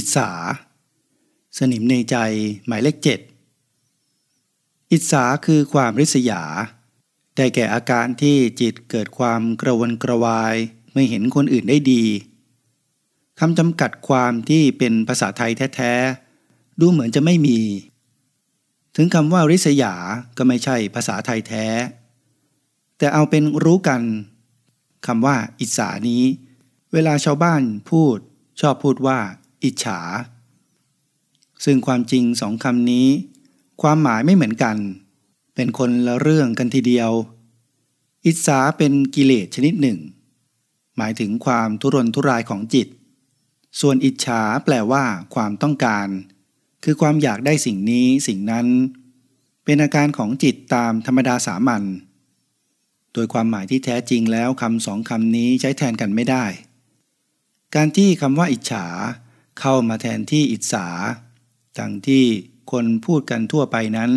อิสา สนิมในใจหมายเลขเจ็ดอิสาคือความริษยา ได้แก่อาการที่จิตเกิดความกระวนกระวายเมื่อเห็นคนอื่นได้ดีคำจำกัดความที่เป็นภาษาไทยแท้ๆ ดูเหมือนจะไม่มี ถึงคำว่าริษยาก็ไม่ใช่ภาษาไทยแท้ แต่เอาเป็นรู้กันคำว่าอิสานี้ เวลาชาวบ้านพูดชอบพูดว่า อิจฉา ซึ่งความจริงสองคำนี้ ความหมายไม่เหมือนกัน เป็นคนละเรื่องกันทีเดียว อิจฉาเป็นกิเลสชนิดหนึ่ง หมายถึงความทุรนทุรายของจิต ส่วนอิจฉาแปลว่า ความต้องการ คือความอยากได้สิ่งนี้สิ่งนั้น เป็นอาการของจิตตามธรรมดาสามัญโดยความหมายที่แท้จริงแล้วคำสองคำนี้ใช้แทนกันไม่ได้ การที่คำว่าอิจฉา เข้ามาแทนที่อิจฉาดังที่คนพูดกันทั่วไปนั้น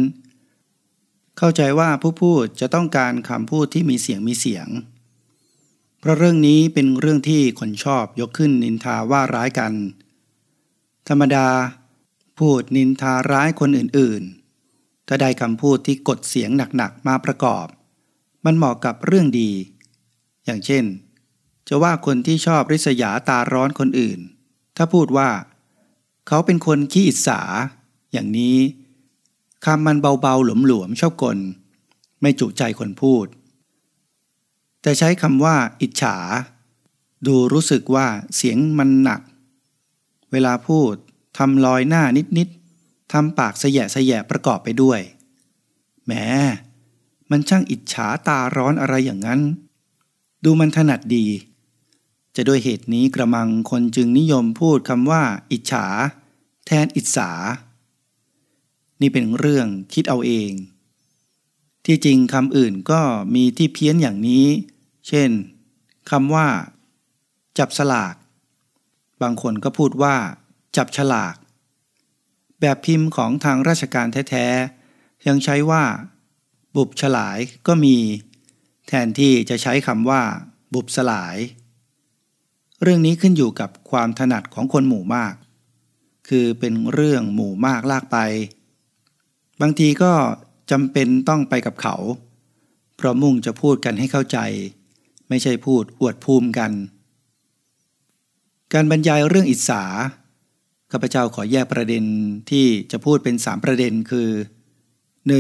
เข้าใจว่าผู้พูดจะต้องการคำพูดที่มีเสียงมีเสียง เพราะเรื่องนี้เป็นเรื่องที่คนชอบยกขึ้นนินทาว่าร้ายกัน ธรรมดา พูดนินทาร้ายคนอื่นๆ ถ้าได้คำพูดที่กดเสียงหนักๆมาประกอบ มันเหมาะกับเรื่องดี อย่างเช่น จะว่าคนที่ชอบริษยาตาร้อนคนอื่น ถ้าพูดว่า เขาเป็นคนขี้อิจฉาอย่างนี้คำมันเบาๆหลวมๆชอบกล ไม่จุใจคนพูด แต่ใช้คำว่า อิจฉา ดูรู้สึกว่าเสียงมันหนัก เวลาพูดทำลอยหน้านิดๆทำปากแสยะแสยะประกอบไปด้วยแหมมันช่างอิจฉาตาร้อนอะไรอย่างนั้น ดูมันถนัดดี จะด้วยเหตุนี้กระมังคนจึงนิยมพูดคำว่า อิจฉา แทนอิจฉานี่เป็นเรื่องคิดเอาเอง ที่จริงคำอื่นก็มีที่เพี้ยนอย่างนี้ เช่นคำว่า จับสลาก บางคนก็พูดว่า จับฉลาก แบบพิมพ์ของทางราชการแท้ๆ ยังใช้ว่า บุบฉลายก็มี แทนที่จะใช้คำว่า บุบสลาย เรื่องนี้ขึ้นอยู่กับความถนัดของคนหมู่มาก คือเป็นเรื่องหมู่มากลากไป บางทีก็จำเป็นต้องไปกับเขา เพราะมุ่งจะพูดกันให้เข้าใจ ไม่ใช่พูดอวดภูมิกัน การบรรยายเรื่องอิสาข้าพเจ้าขอแยกประเด็นที่จะพูดเป็นสามประเด็นคือ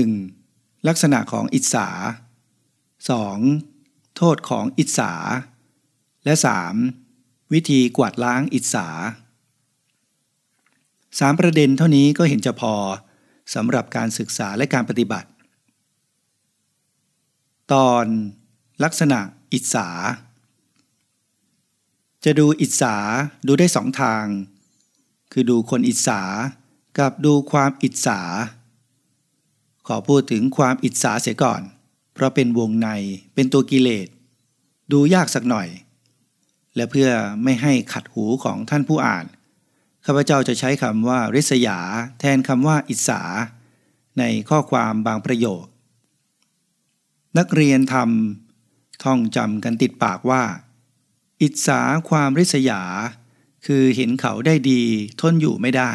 1. ลักษณะของอิสา 2. โทษของอิสา และ 3. วิธีกวาดล้างอิจฉาสามประเด็นเท่านี้ก็เห็นจะพอสำหรับการศึกษาและการปฏิบัติ ตอนลักษณะอิจฉาจะดูอิจฉาดูได้สองทาง คือดูคนอิจฉากับดูความอิจฉาขอพูดถึงความอิจฉาเสียก่อน เพราะเป็นวงในเป็นตัวกิเลส ดูยากสักหน่อย และเพื่อไม่ให้ขัดหูของท่านผู้อ่าน ข้าพเจ้าจะใช้คำว่าริษยา แทนคำว่าอิสา ในข้อความบางประโยค นักเรียนทำท่องจำกันติดปากว่า อิสาความริษยา คือเห็นเขาได้ดีทนอยู่ไม่ได้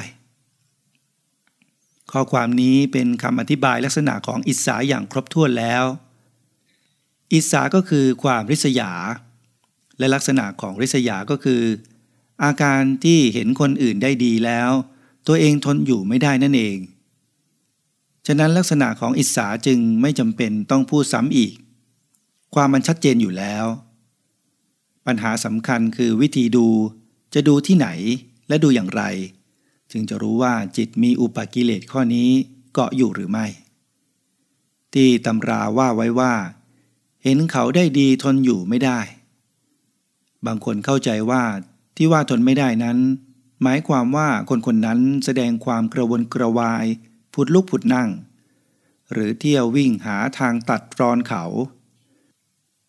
ข้อความนี้เป็นคำอธิบายลักษณะของอิสาอย่างครบถ้วนแล้ว อิสาก็คือความริษยา และลักษณะของริษยาก็คือ อาการที่เห็นคนอื่นได้ดีแล้ว ตัวเองทนอยู่ไม่ได้นั่นเอง ฉะนั้นลักษณะของอิสาจึงไม่จำเป็นต้องพูดซ้ำอีก ความมันชัดเจนอยู่แล้ว ปัญหาสำคัญคือวิธีดูจะดูที่ไหนและดูอย่างไร จึงจะรู้ว่าจิตมีอุปกิเลสข้อนี้เกาะอยู่หรือไม่ ที่ตำราว่าไว้ว่า เห็นเขาได้ดีทนอยู่ไม่ได้ บางคนเข้าใจว่าที่ว่าทนไม่ได้นั้น หมายความว่าคนคนนั้นแสดงความกระวนกระวาย ผุดลุกผุดนั่ง หรือเที่ยววิ่งหาทางตัดรอนเขา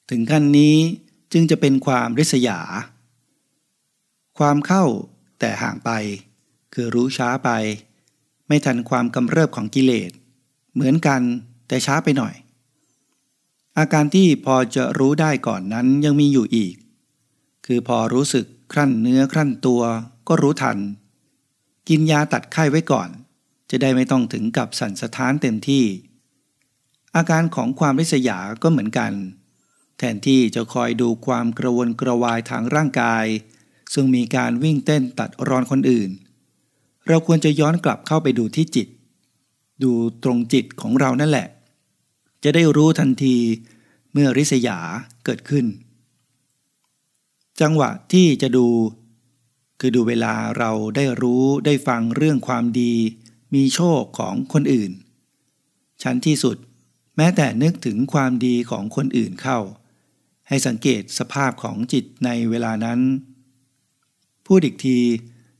ถึงขั้นนี้จึงจะเป็นความริษยา ความเข้าแต่ห่างไป คือรู้ช้าไป ไม่ทันความกำเริบของกิเลส เหมือนกันแต่ช้าไปหน่อย อาการที่พอจะรู้ได้ก่อนนั้นยังมีอยู่อีก คือพอรู้สึกครั่นเนื้อครั่นตัวก็รู้ทัน กินยาตัดไข้ไว้ก่อน จะได้ไม่ต้องถึงกับสั่นสะท้านเต็มที่ อาการของความริษยาก็เหมือนกัน แทนที่จะคอยดูความกระวนกระวายทางร่างกาย ซึ่งมีการวิ่งเต้นตัดรอนคนอื่น เราควรจะย้อนกลับเข้าไปดูที่จิต ดูตรงจิตของเรานั่นแหละ จะได้รู้ทันทีเมื่อริษยาเกิดขึ้น จังหวะที่จะดู คือดูเวลาเราได้รู้ได้ฟังเรื่องความดี มีโชคของคนอื่น ชั้นที่สุด แม้แต่นึกถึงความดีของคนอื่นเข้า ให้สังเกตสภาพของจิตในเวลานั้น พูดอีกที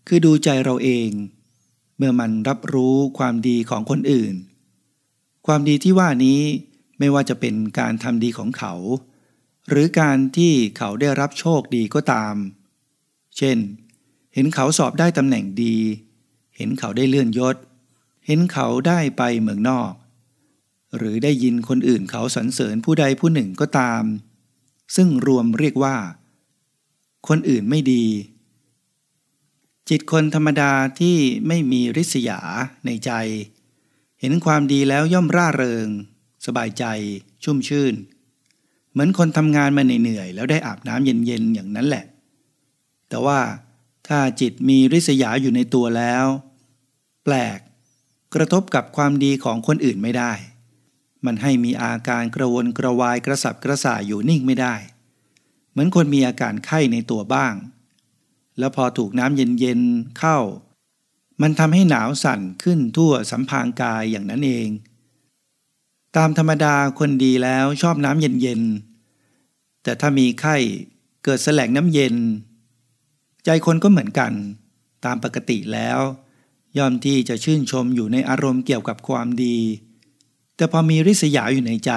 คือดูใจเราเอง เมื่อมันรับรู้ความดีของคนอื่น ความดีที่ว่านี้ไม่ว่าจะเป็นการทำดีของเขา หรือการที่เขาได้รับโชคดีก็ตาม เช่น เห็นเขาสอบได้ตำแหน่งดี เห็นเขาได้เลื่อนยศ เห็นเขาได้ไปเมืองนอก หรือได้ยินคนอื่นเขาสรรเสริญผู้ใดผู้หนึ่งก็ตาม ซึ่งรวมเรียกว่า คนอื่นไม่ดี จิตคนธรรมดาที่ไม่มีริษยาในใจ เห็นความดีแล้วย่อมร่าเริง สบายใจ ชุ่มชื่น มือนคนทำงานมาเหนื่อยๆแล้วได้อาบน้ำเย็นๆอย่างนั้นแหละ แต่ว่าถ้าจิตมีริษยาอยู่ในตัวแล้ว แปลกกระทบกับความดีของคนอื่นไม่ได้ มันให้มีอาการกระวนกระวายกระสับกระส่ายอยู่นิ่งไม่ได้ เหมือนคนมีอาการไข้ในตัวบ้าง แล้วพอถูกน้ำเย็นๆเข้า มันทำให้หนาวสั่นขึ้นทั่วสัมพางกายอย่างนั้นเองตามธรรมดาคนดีแล้วชอบน้ำเย็นๆ แต่ถ้ามีไข้เกิดแสลงน้ำเย็น ใจคนก็เหมือนกัน ตามปกติแล้ว ย่อมที่จะชื่นชมอยู่ในอารมณ์เกี่ยวกับความดี แต่พอมีริษยาอยู่ในใจ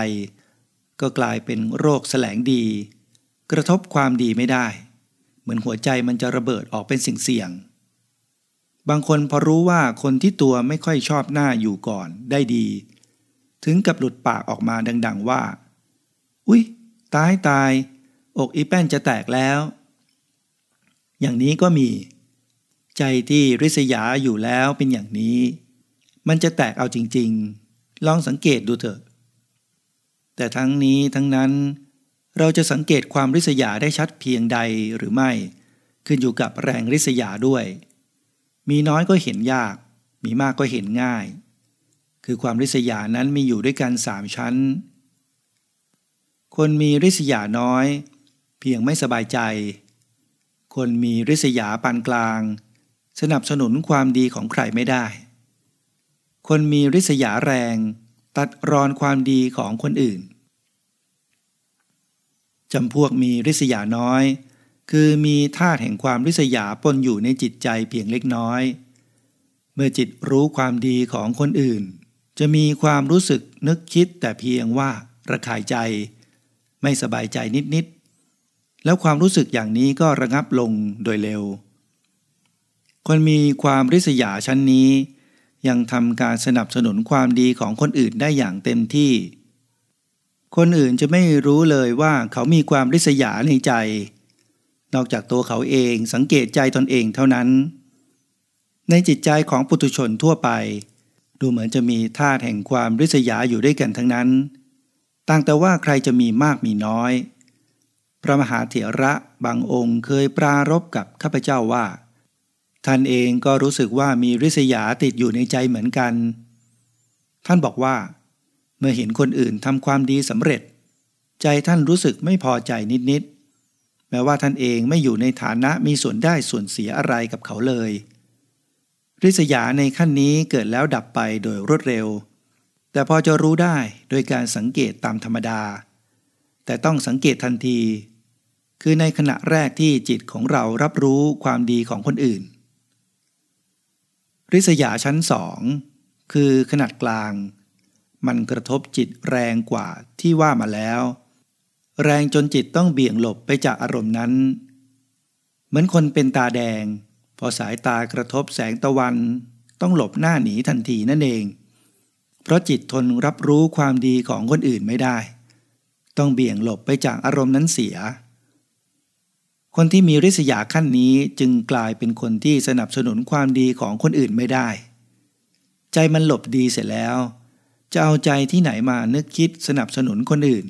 ก็กลายเป็นโรคแสลงดี กระทบความดีไม่ได้ เหมือนหัวใจมันจะระเบิดออกเป็นสิ่งเสี่ยง บางคนพอรู้ว่าคนที่ตัวไม่ค่อยชอบหน้าอยู่ก่อนได้ดี ถึงกับหลุดปากออกมาดัง ๆว่า อุ๊ย ตายตาย อกอีแป้นจะแตกแล้ว อย่างนี้ก็มี ใจที่ริษยาอยู่แล้วเป็นอย่างนี้ มันจะแตกเอาจริง ๆ ลองสังเกตดูเถอะ แต่ทั้งนี้ทั้งนั้นเราจะสังเกตความริษยาได้ชัดเพียงใดหรือไม่ ขึ้นอยู่กับแรงริษยาด้วย มีน้อยก็เห็นยาก มีมากก็เห็นง่าย คือความริษยานั้นมีอยู่ด้วยกันสามชั้น คนมีริษยาน้อย เพียงไม่สบายใจ คนมีริษยาปานกลาง สนับสนุนความดีของใครไม่ได้ คนมีริษยาแรง ตัดรอนความดีของคนอื่นจำพวกมีริษยาน้อย คือมีธาตุแห่งความริษยาปนอยู่ในจิตใจเพียงเล็กน้อย เมื่อจิตรู้ความดีของคนอื่น จะมีความรู้สึกนึกคิดแต่เพียงว่าระคายใจ ไม่สบายใจนิดๆ แล้วความรู้สึกอย่างนี้ก็ระงับลงโดยเร็ว คนมีความริษยาชั้นนี้ ยังทำการสนับสนุนความดีของคนอื่นได้อย่างเต็มที่ คนอื่นจะไม่รู้เลยว่าเขามีความริษยาในใจ นอกจากตัวเขาเองสังเกตใจตนเองเท่านั้น ในจิตใจของปุถุชนทั่วไป ดูเหมือนจะมีธาตุแห่งความริษยาอยู่ด้วยกันทั้งนั้น ต่างแต่ว่าใครจะมีมากมีน้อย พระมหาเถระบางองค์เคยปรารบกับข้าพเจ้าว่า ท่านเองก็รู้สึกว่ามีริษยาติดอยู่ในใจเหมือนกัน ท่านบอกว่า เมื่อเห็นคนอื่นทำความดีสำเร็จ ใจท่านรู้สึกไม่พอใจนิดๆ แม้ว่าท่านเองไม่อยู่ในฐานะมีส่วนได้ส่วนเสียอะไรกับเขาเลย ริษยาในขั้นนี้เกิดแล้วดับไปโดยรวดเร็ว แต่พอจะรู้ได้โดยการสังเกตตามธรรมดา แต่ต้องสังเกตทันที คือในขณะแรกที่จิตของเรารับรู้ความดีของคนอื่น ริษยาชั้นสองคือขนาดกลาง มันกระทบจิตแรงกว่าที่ว่ามาแล้ว แรงจนจิตต้องเบี่ยงหลบไปจากอารมณ์นั้น เหมือนคนเป็นตาแดง พอสายตากระทบแสงตะวัน ต้องหลบหน้าหนีทันทีนั่นเอง เพราะจิตทนรับรู้ความดีของคนอื่นไม่ได้ ต้องเบี่ยงหลบไปจากอารมณ์นั้นเสีย คนที่มีริษยาขั้นนี้จึงกลายเป็นคนที่สนับสนุนความดีของคนอื่นไม่ได้ ใจมันหลบดีเสร็จแล้ว จะเอาใจที่ไหนมานึกคิดสนับสนุนคนอื่น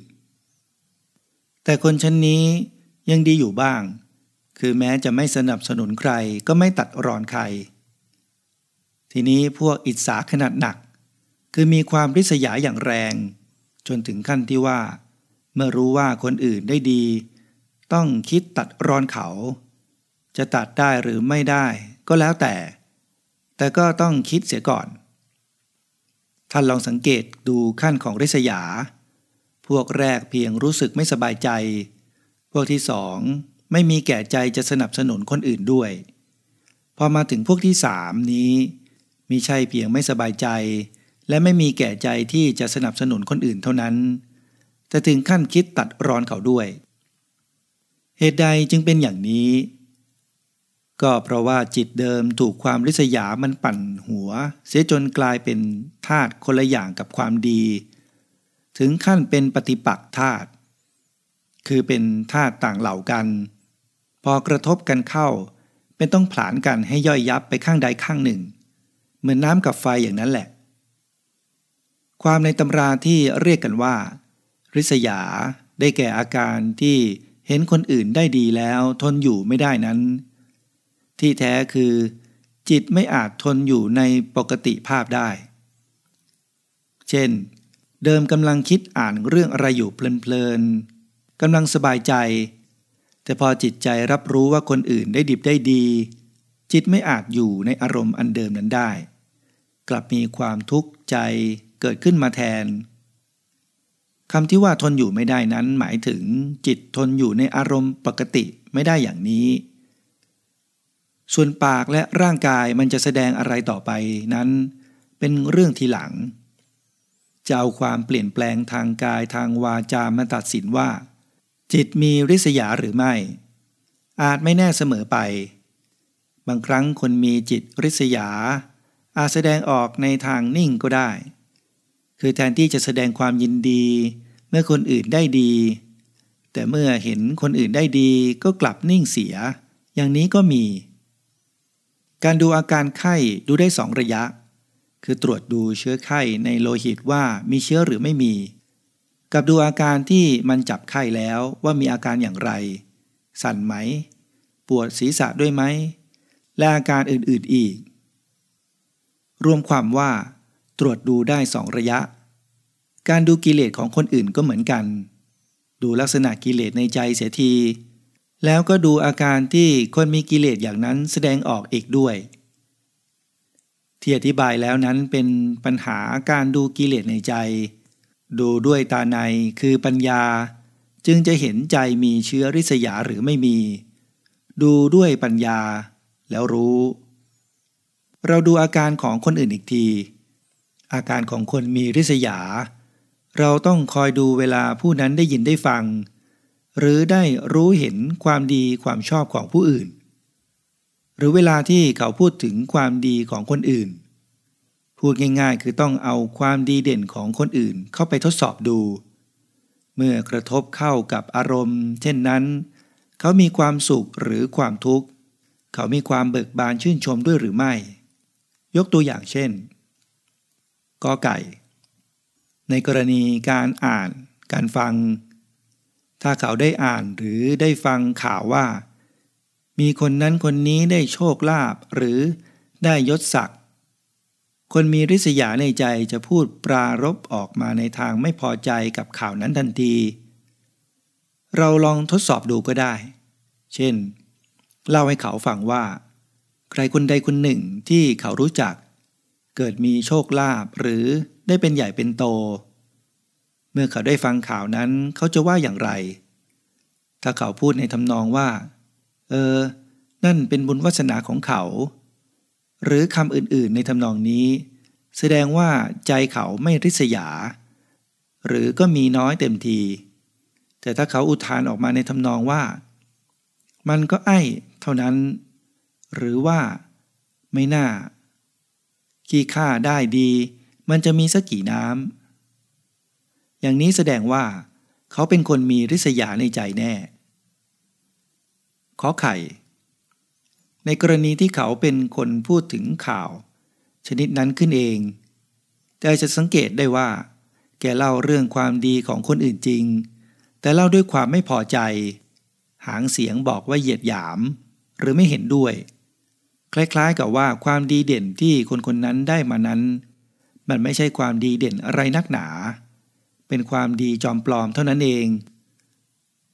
แต่คนชั้นนี้ยังดีอยู่บ้าง คือแม้จะไม่สนับสนุนใครก็ไม่ตัดรอนใคร ทีนี้พวกอิจฉาขนาดหนัก คือมีความริษยาอย่างแรง จนถึงขั้นที่ว่า เมื่อรู้ว่าคนอื่นได้ดี ต้องคิดตัดรอนเขา จะตัดได้หรือไม่ได้ก็แล้วแต่ แต่ก็ต้องคิดเสียก่อน ท่านลองสังเกตดูขั้นของริษยา พวกแรกเพียงรู้สึกไม่สบายใจ พวกที่สองไม่มีแก่ใจจะสนับสนุนคนอื่นด้วย พอมาถึงพวกที่สามนี้มีใช่เพียงไม่สบายใจ และไม่มีแก่ใจที่จะสนับสนุนคนอื่นเท่านั้น แต่ถึงขั้นคิดตัดรอนเขาด้วย เหตุใดจึงเป็นอย่างนี้ ก็เพราะว่าจิตเดิมถูกความริษยามันปั่นหัว เสียจนกลายเป็นธาตุคนละอย่างกับความดี ถึงขั้นเป็นปฏิปักษ์ธาตุคือเป็นธาตุต่างเหล่ากัน พอกระทบกันเข้า เป็นต้องผลานกันให้ย่อยยับไปข้างใดข้างหนึ่ง เหมือนน้ำกับไฟอย่างนั้นแหละ ความในตำราที่เรียกกันว่า ริษยาได้แก่อาการที่เห็นคนอื่นได้ดีแล้วทนอยู่ไม่ได้นั้น ที่แท้คือ จิตไม่อาจทนอยู่ในปกติภาพได้ เช่น เดิมกำลังคิดอ่านเรื่องอะไรอยู่เพลินๆกำลังสบายใจ แต่พอจิตใจรับรู้ว่าคนอื่นได้ดิบได้ดี จิตไม่อาจอยู่ในอารมณ์อันเดิมนั้นได้ กลับมีความทุกข์ใจ เกิดขึ้นมาแทนคำที่ว่าทนอยู่ไม่ได้นั้นหมายถึงจิตทนอยู่ในอารมณ์ปกติไม่ได้อย่างนี้ ส่วนปากและร่างกายมันจะแสดงอะไรต่อไปนั้น เป็นเรื่องทีหลังจะเอาความเปลี่ยนแปลงทางกายทางวาจามาตัดสินว่า จิตมีริษยาหรือไม่ อาจไม่แน่เสมอไป บางครั้งคนมีจิตริษยา อาจแสดงออกในทางนิ่งก็ได้ คือแทนที่จะแสดงความยินดี เมื่อคนอื่นได้ดี แต่เมื่อเห็นคนอื่นได้ดีก็กลับนิ่งเสีย อย่างนี้ก็มี การดูอาการไข้ดูได้สองระยะ คือตรวจดูเชื้อไข้ในโลหิตว่ามีเชื้อหรือไม่มี กับดูอาการที่มันจับไข้แล้วว่ามีอาการอย่างไร สั่นไหม ปวดศีรษะด้วยไหมและอาการอื่นๆอีก รวมความว่า ตรวจดูได้สองระยะ การดูกิเลสของคนอื่นก็เหมือนกัน ดูลักษณะกิเลสในใจเสียที แล้วก็ดูอาการที่คนมีกิเลสอย่างนั้นแสดงออกอีกด้วย ที่อธิบายแล้วนั้นเป็นปัญหาการดูกิเลสในใจ ดูด้วยตาในคือปัญญา จึงจะเห็นใจมีเชื้อริษยาหรือไม่มี ดูด้วยปัญญาแล้วรู้ เราดูอาการของคนอื่นอีกที อาการของคนมีริษยา เราต้องคอยดูเวลาผู้นั้นได้ยินได้ฟัง หรือได้รู้เห็นความดีความชอบของผู้อื่น หรือเวลาที่เขาพูดถึงความดีของคนอื่น พูดง่ายๆ คือต้องเอาความดีเด่นของคนอื่นเข้าไปทดสอบดู เมื่อกระทบเข้ากับอารมณ์ เช่นนั้น เขามีความสุขหรือความทุกข์ เขามีความเบิกบานชื่นชมด้วยหรือไม่ ยกตัวอย่างเช่น กอไก่ ในกรณีการอ่าน การฟัง ถ้าเขาได้อ่านหรือได้ฟังข่าวว่า มีคนนั้นคนนี้ได้โชคลาภหรือได้ยศศักดิ์คนมีริษยาในใจจะพูดปรารบออกมาในทางไม่พอใจกับข่าวนั้นทันที เราลองทดสอบดูก็ได้ เช่น เล่าให้เขาฟังว่า ใครคนใดคนหนึ่งที่เขารู้จัก เกิดมีโชคลาภหรือได้เป็นใหญ่เป็นโต เมื่อเขาได้ฟังข่าวนั้นเขาจะว่าอย่างไร ถ้าเขาพูดในทำนองว่า เออ นั่นเป็นบุญวาสนาของเขา หรือคำอื่นๆในทำนองนี้ แสดงว่าใจเขาไม่ริษยา หรือก็มีน้อยเต็มที แต่ถ้าเขาอุทานออกมาในทำนองว่า มันก็ไอ้เท่านั้น หรือว่า ไม่น่า ขี้ข้าได้ดี มันจะมีสักกี่น้ำ อย่างนี้แสดงว่าเขาเป็นคนมีริษยาในใจแน่ ขอไข่ ในกรณีที่เขาเป็นคนพูดถึงข่าว ชนิดนั้นขึ้นเอง แต่จะสังเกตได้ว่า แกเล่าเรื่องความดีของคนอื่นจริง แต่เล่าด้วยความไม่พอใจ หางเสียงบอกว่าเหยียดหยาม หรือไม่เห็นด้วย คล้ายๆ กับว่าความดีเด่นที่คนคนนั้นได้มานั้น มันไม่ใช่ความดีเด่นอะไรนักหนา เป็นความดีจอมปลอมเท่านั้นเอง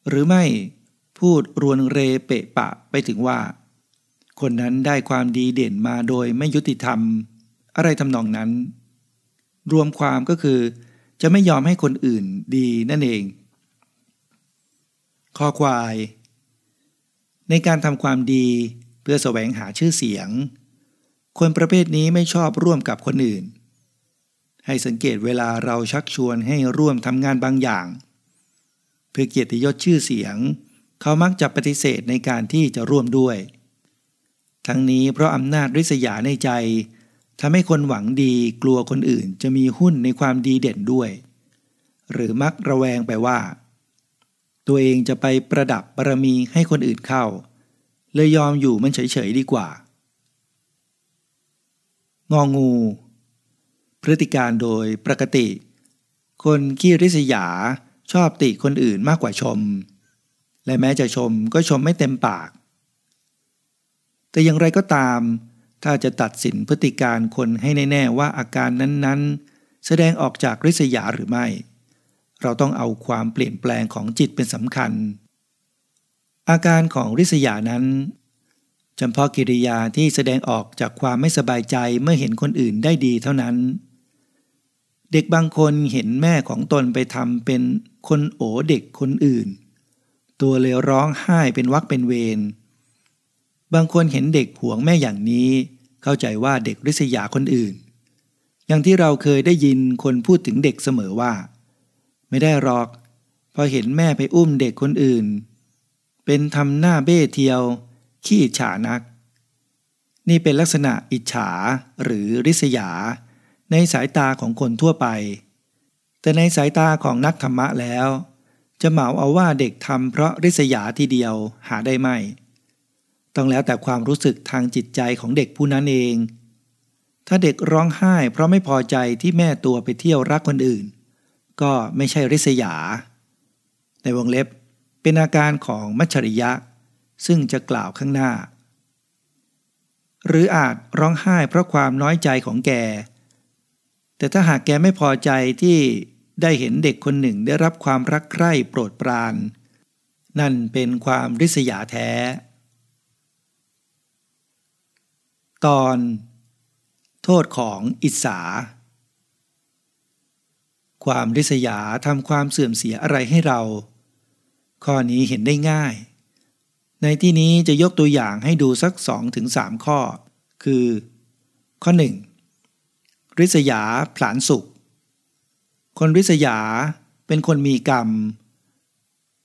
หรือไม่พูดรวนเรเปะปะไปถึงว่า คนนั้นได้ความดีเด่นมาโดยไม่ยุติธรรม อะไรทำนองนั้น รวมความก็คือ จะไม่ยอมให้คนอื่นดีนั่นเอง ข้อควาย ในการทำความดี พื่อแสวงหาชื่อเสียง คนประเภทนี้ไม่ชอบร่วมกับคนอื่น ให้สังเกตเวลาเราชักชวนให้ร่วมทำงานบางอย่าง เพื่อเกียรติยศชื่อเสียง เขามักจะปฏิเสธในการที่จะร่วมด้วย ทั้งนี้เพราะอำนาจริษยาในใจทำให้คนหวังดีกลัวคนอื่นจะมีหุ้นในความดีเด่นด้วย หรือมักระแวงไปว่า ตัวเองจะไปประดับบารมีให้คนอื่นเข้า เลยยอมอยู่มันเฉยๆดีกว่า งองู พฤติการโดยปกติ คนขี้ริษยาชอบติคนอื่นมากกว่าชม และแม้จะชมก็ชมไม่เต็มปาก แต่อย่างไรก็ตาม ถ้าจะตัดสินพฤติการคนให้แน่ๆว่าอาการนั้นๆ แสดงออกจากริษยาหรือไม่ เราต้องเอาความเปลี่ยนแปลงของจิตเป็นสำคัญ อาการของริษยานั้นจำเพาะกิริยาที่แสดงออกจากความไม่สบายใจเมื่อเห็นคนอื่นได้ดีเท่านั้น เด็กบางคนเห็นแม่ของตนไปทำเป็นคนโอเด็กคนอื่น ตัวเลยร้องไห้เป็นวักเป็นเวรบางคนเห็นเด็กหวงแม่อย่างนี้ เข้าใจว่าเด็กริษยาคนอื่น อย่างที่เราเคยได้ยินคนพูดถึงเด็กเสมอว่า ไม่ได้หรอก พอเห็นแม่ไปอุ้มเด็กคนอื่น เป็นทำหน้าเบ้เทียว ขี้อิจฉานัก นี่เป็นลักษณะอิจฉาหรือริษยา ในสายตาของคนทั่วไป แต่ในสายตาของนักธรรมะแล้ว จะเหมาเอาว่าเด็กทำเพราะริษยาทีเดียวหาได้ไม่ ต้องแล้วแต่ความรู้สึกทางจิตใจของเด็กผู้นั้นเอง ถ้าเด็กร้องไห้เพราะไม่พอใจที่แม่ตัวไปเที่ยวรักคนอื่น ก็ไม่ใช่ริษยา ในวงเล็บ เป็นอาการของมัจฉริยะ ซึ่งจะกล่าวข้างหน้า หรืออาจร้องไห้เพราะความน้อยใจของแก แต่ถ้าหากแกไม่พอใจที่ได้เห็นเด็กคนหนึ่งได้รับความรักใคร่โปรดปราน นั่นเป็นความริษยาแท้ ตอน โทษของอิสา ความริษยาทำความเสื่อมเสียอะไรให้เรา ข้อนี้เห็นได้ง่าย ในที่นี้จะยกตัวอย่างให้ดูสักสองถึงสามข้อ คือ ข้อหนึ่งริษยาผลานสุข คนริษยาเป็นคนมีกรรม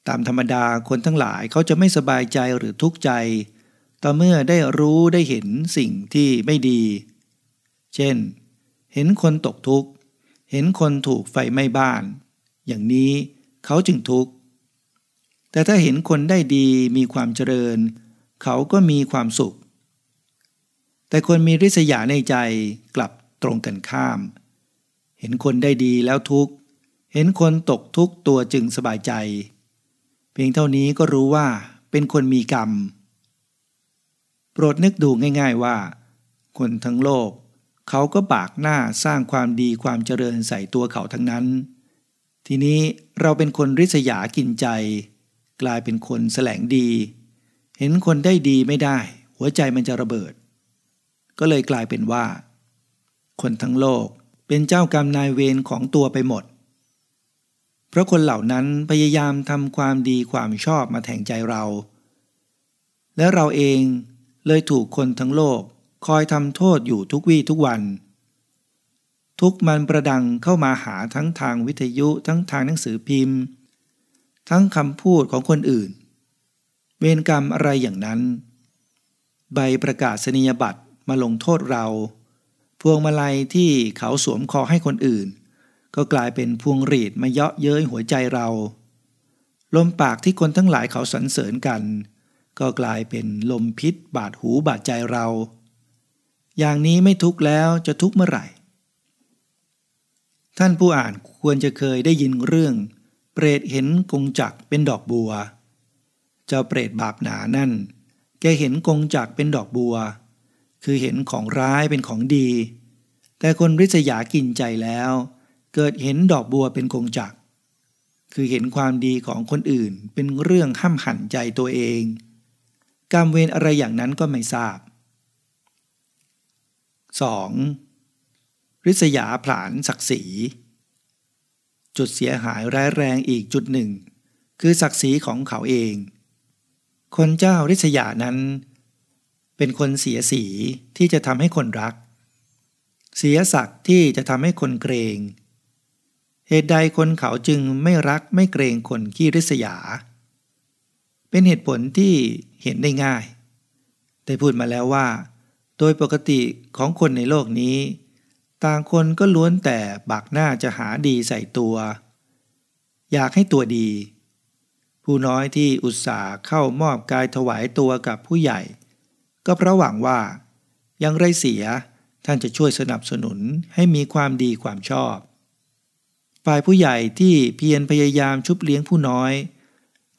ตามธรรมดาคนทั้งหลายเขาจะไม่สบายใจหรือทุกข์ใจ ต่อเมื่อได้รู้ได้เห็นสิ่งที่ไม่ดี เช่น เห็นคนตกทุกข์ เห็นคนถูกไฟไหม้บ้าน อย่างนี้เขาจึงทุกข์ แต่ถ้าเห็นคนได้ดีมีความเจริญ เขาก็มีความสุข แต่คนมีริษยาในใจกลับตรงกันข้าม เห็นคนได้ดีแล้วทุกข์ เห็นคนตกทุกข์ตัวจึงสบายใจ เพียงเท่านี้ก็รู้ว่าเป็นคนมีกรรม โปรดนึกดูง่ายๆว่า คนทั้งโลก เขาก็บากหน้าสร้างความดีความเจริญใส่ตัวเขาทั้งนั้น ทีนี้เราเป็นคนริษยากินใจ กลายเป็นคนแสลงดี เห็นคนได้ดีไม่ได้ หัวใจมันจะระเบิด ก็เลยกลายเป็นว่า คนทั้งโลกเป็นเจ้ากรรมนายเวรของตัวไปหมด เพราะคนเหล่านั้นพยายามทำความดีความชอบมาแทงใจเรา และเราเองเลยถูกคนทั้งโลกคอยทำโทษอยู่ทุกวี่ทุกวัน ทุกมันประดังเข้ามาหาทั้งทางวิทยุทั้งทางหนังสือพิมพ์ ทั้งคำพูดของคนอื่น เวรกรรมอะไรอย่างนั้น ใบประกาศนียบัตรมาลงโทษเรา พวงมาลัยที่เขาสวมคอให้คนอื่น ก็กลายเป็นพวงหรีดมาเยาะเย้ยหัวใจเรา ลมปากที่คนทั้งหลายเขาสรรเสริญกัน ก็กลายเป็นลมพิษบาดหูบาดใจเรา อย่างนี้ไม่ทุกข์แล้วจะทุกข์เมื่อไหร่ ท่านผู้อ่านควรจะเคยได้ยินเรื่อง เปรตเห็นกงจักเป็นดอกบัว เจ้าเปรตบาปหนานั่น แกเห็นกงจักเป็นดอกบัว คือเห็นของร้ายเป็นของดี แต่คนริษยากินใจแล้ว เกิดเห็นดอกบัวเป็นกงจักคือเห็นความดีของคนอื่นเป็นเรื่องห้ามหันใจตัวเอง กรรมเวรอะไรอย่างนั้นก็ไม่ทราบ 2. ริษยาผลานศักดิ์ศรี จุดเสียหายร้ายแรงอีกจุดหนึ่ง คือศักดิ์ศรีของเขาเอง คนเจ้าริษยานั้น เป็นคนเสียสีที่จะทำให้คนรัก เสียศักดิ์ที่จะทำให้คนเกรง เหตุใดคนเขาจึงไม่รักไม่เกรงคนขี้ริษยา เป็นเหตุผลที่เห็นได้ง่าย ได้พูดมาแล้วว่า โดยปกติของคนในโลกนี้ ต่างคนก็ล้วนแต่บักหน้าจะหาดีใส่ตัว อยากให้ตัวดี ผู้น้อยที่อุตส่าห์เข้ามอบกายถวายตัวกับผู้ใหญ่ ก็เพราะหวังว่า ยังไรเสียท่านจะช่วยสนับสนุนให้มีความดีความชอบ ฝ่ายผู้ใหญ่ที่เพียรพยายามชุบเลี้ยงผู้น้อย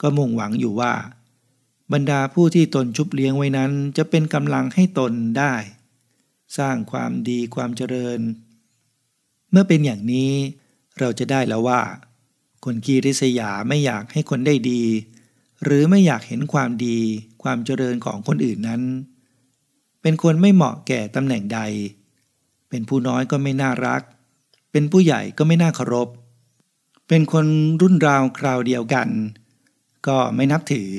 ก็มุ่งหวังอยู่ว่า บรรดาผู้ที่ตนชุบเลี้ยงไว้นั้นจะเป็นกำลังให้ตนได้ สร้างความดีความเจริญ เมื่อเป็นอย่างนี้เราจะได้แล้วว่า คนกีริษยาไม่อยากให้คนได้ดี หรือไม่อยากเห็นความดีความเจริญของคนอื่นนั้น เป็นคนไม่เหมาะแก่ตำแหน่งใด เป็นผู้น้อยก็ไม่น่ารัก เป็นผู้ใหญ่ก็ไม่น่าเคารพ เป็นคนรุ่นราวคราวเดียวกัน ก็ไม่นับถือ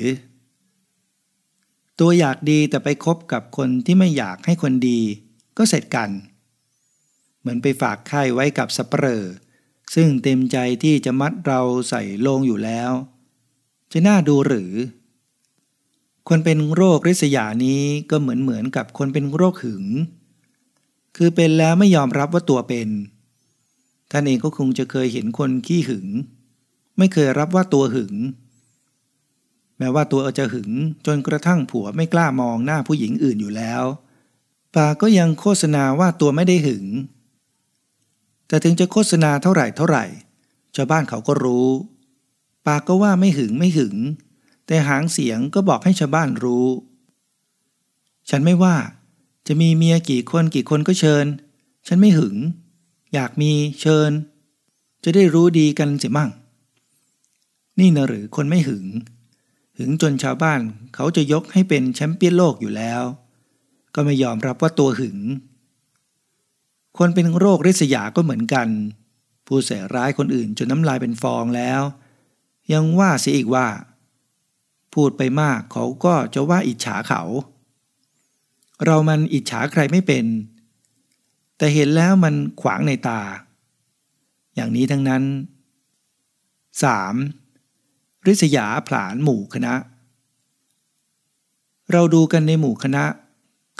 ตัวอยากดีแต่ไปคบกับคนที่ไม่อยากให้คนดี ก็เสร็จกัน เหมือนไปฝากไข้ไว้กับสเปรอซึ่งเต็มใจที่จะมัดเราใส่โลงอยู่แล้ว จะน่าดูหรือ คนเป็นโรคริษยานี้ก็เหมือนเหมือนกับคนเป็นโรคหึง คือเป็นแล้วไม่ยอมรับว่าตัวเป็น ท่านเองก็คงจะเคยเห็นคนขี้หึง ไม่เคยรับว่าตัวหึง แม้ว่าตัวจะหึงจนกระทั่งผัวไม่กล้ามองหน้าผู้หญิงอื่นอยู่แล้ว ปาก็ยังโฆษณาว่าตัวไม่ได้หึง แต่ถึงจะโฆษณาเท่าไหร่เท่าไหร่ ชาวบ้านเขาก็รู้ ปาก็ว่าไม่หึงไม่หึง แต่หางเสียงก็บอกให้ชาวบ้านรู้ ฉันไม่ว่า จะมีเมียกี่คนกี่คนก็เชิญ ฉันไม่หึง อยากมีเชิญ จะได้รู้ดีกันสิมั่ง นี่นะหรือคนไม่หึง หึงจนชาวบ้านเขาจะยกให้เป็นแชมเปี้ยนโลกอยู่แล้ว ก็ไม่ยอมรับว่าตัวหึง คนเป็นโรคริษยาก็เหมือนกัน ผู้ใส่ร้ายคนอื่นจนน้ำลายเป็นฟองแล้ว ยังว่าเสียอีกว่า พูดไปมากเขาก็จะว่าอิจฉาเขา เรามันอิจฉาใครไม่เป็น แต่เห็นแล้วมันขวางในตา อย่างนี้ทั้งนั้น 3. ริษยาผลานหมู่คณะ เราดูกันในหมู่คณะ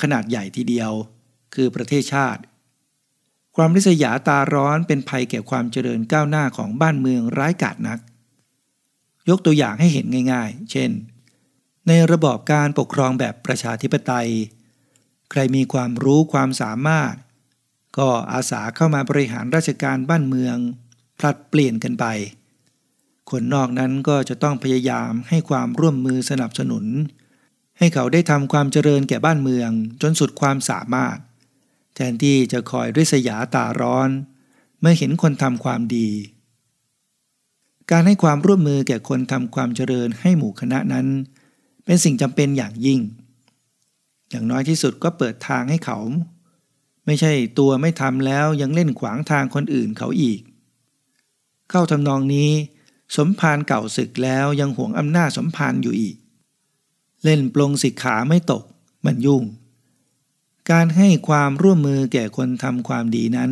ขนาดใหญ่ทีเดียว คือประเทศชาติ ความริษยาตาร้อนเป็นภัยแก่ความเจริญก้าวหน้าของบ้านเมืองร้ายกาจนัก ยกตัวอย่างให้เห็นง่าย ๆ เช่น ในระบอบการปกครองแบบประชาธิปไตย ใครมีความรู้ความสามารถ ก็อาสาเข้ามาบริหารราชการบ้านเมืองพลัดเปลี่ยนกันไปคนนอกนั้นก็จะต้องพยายามให้ความร่วมมือสนับสนุน ให้เขาได้ทำความเจริญแก่บ้านเมืองจนสุดความสามารถ แทนที่จะคอยริษยาตาร้อน เมื่อเห็นคนทำความดี การให้ความร่วมมือแก่คนทำความเจริญให้หมู่คณะนั้น เป็นสิ่งจำเป็นอย่างยิ่ง อย่างน้อยที่สุดก็เปิดทางให้เขา ไม่ใช่ตัวไม่ทำแล้วยังเล่นขวางทางคนอื่นเขาอีก เข้าทำนองนี้ สมภารเก่าศึกแล้วยังหวงอำนาจสมภารอยู่อีก เล่นปลงสิกขาไม่ตกมันยุ่ง การให้ความร่วมมือแก่คนทำความดีนั้น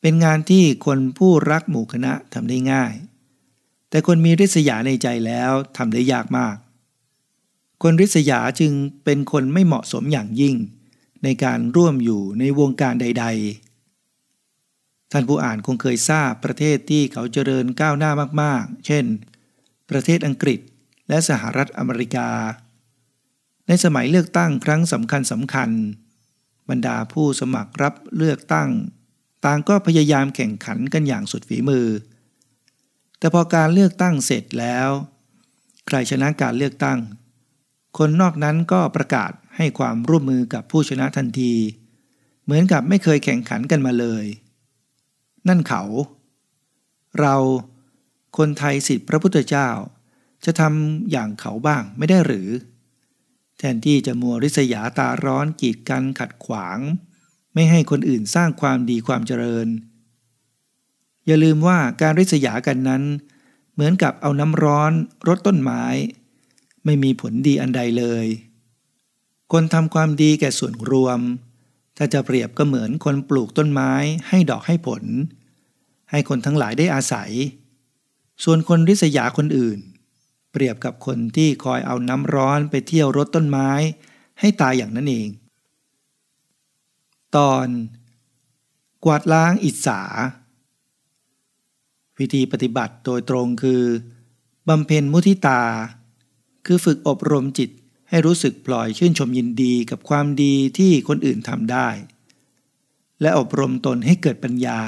เป็นงานที่คนผู้รักหมู่คณะทำได้ง่าย แต่คนมีริษยาในใจแล้วทำได้ยากมาก คนริษยาจึงเป็นคนไม่เหมาะสมอย่างยิ่ง ในการร่วมอยู่ในวงการใด ๆ ท่านผู้อ่านคงเคยทราบประเทศที่เขาเจริญก้าวหน้ามากๆ เช่น ประเทศอังกฤษ และสหรัฐอเมริกา ในสมัยเลือกตั้งครั้งสำคัญสำคัญ บรรดาผู้สมัครรับเลือกตั้ง ต่างก็พยายามแข่งขันกันอย่างสุดฝีมือ แต่พอการเลือกตั้งเสร็จแล้ว ใครชนะการเลือกตั้ง คนนอกนั้นก็ประกาศให้ความร่วมมือกับผู้ชนะทันที เหมือนกับไม่เคยแข่งขันกันมาเลย นั่นเขา เราคนไทยสิทธิพระพุทธเจ้า จะทำอย่างเขาบ้างไม่ได้หรือ แทนที่จะมัวริษยาตาร้อนกีดกันขัดขวาง ไม่ให้คนอื่นสร้างความดีความเจริญ อย่าลืมว่าการริษยากันนั้น เหมือนกับเอาน้ำร้อนรดต้นไม้ ไม่มีผลดีอันใดเลย คนทำความดีแก่ส่วนรวม ถ้าจะเปรียบก็เหมือนคนปลูกต้นไม้ให้ดอกให้ผล ให้คนทั้งหลายได้อาศัย ส่วนคนริษยาคนอื่น เปรียบกับคนที่คอยเอาน้ำร้อนไปเที่ยวรถต้นไม้ ให้ตายอย่างนั้นเอง ตอน กวาดล้างอิจฉาวิธีปฏิบัติโดยตรงคือบำเพ็ญมุทิตา คือฝึกอบรมจิตให้รู้สึกปล่อยชื่นชมยินดีกับความดีที่คนอื่นทำได้ และอบรมตนให้เกิดปัญญา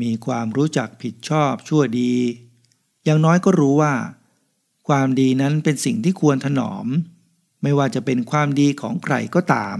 มีความรู้จักผิดชอบชั่วดี อย่างน้อยก็รู้ว่า ความดีนั้นเป็นสิ่งที่ควรถนอม ไม่ว่าจะเป็นความดีของใครก็ตาม